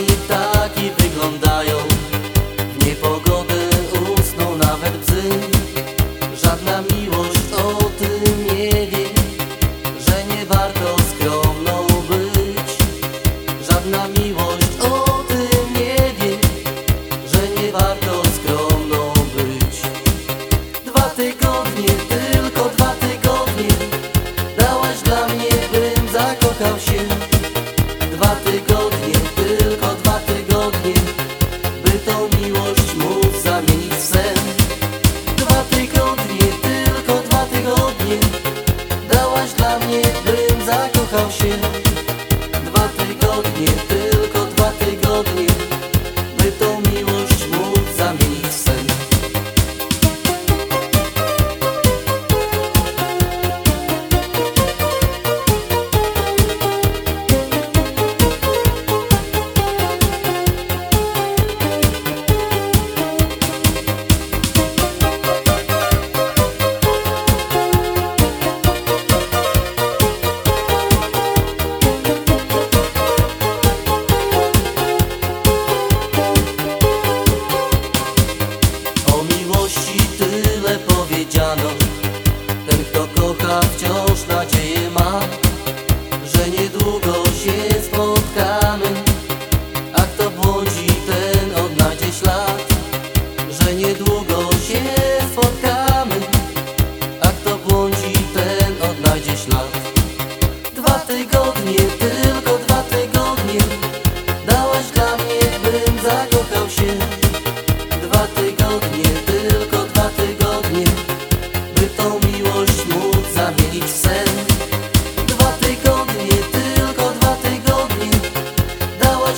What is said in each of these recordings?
drzewami ptaki wyglądają W niepogodę By tą miłość móc zamienić w sen. Dwa tygodnie, tylko dwa tygodnie Dałaś dla mnie, bym zakochał się. Dwa tygodnie, powiedziano Ten kto kocha wciąż nadzieję ma Że niedługo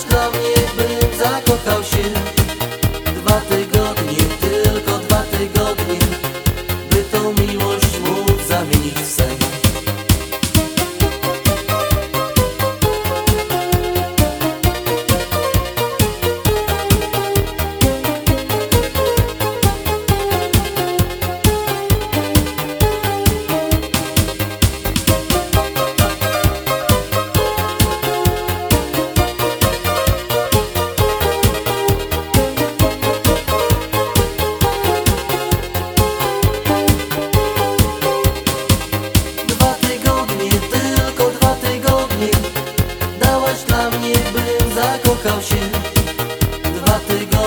Dałaś dla mnie, bym zakochał się. Dwa tygodnie, tylko dwa tygodnie By tą miłość móc zamienić w sen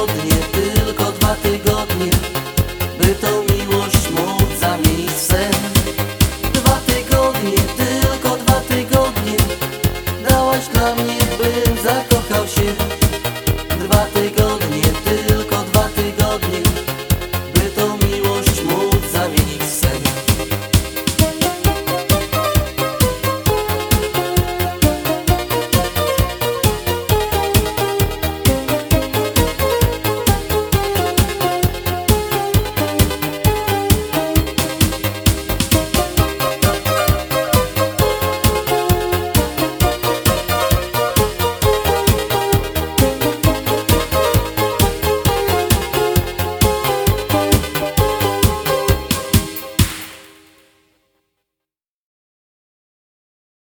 tygodnie, tylko dwa tygodnie By tą miłość móc zamienić w sen. Dwa tygodnie, tylko dwa tygodnie Dałaś dla mnie,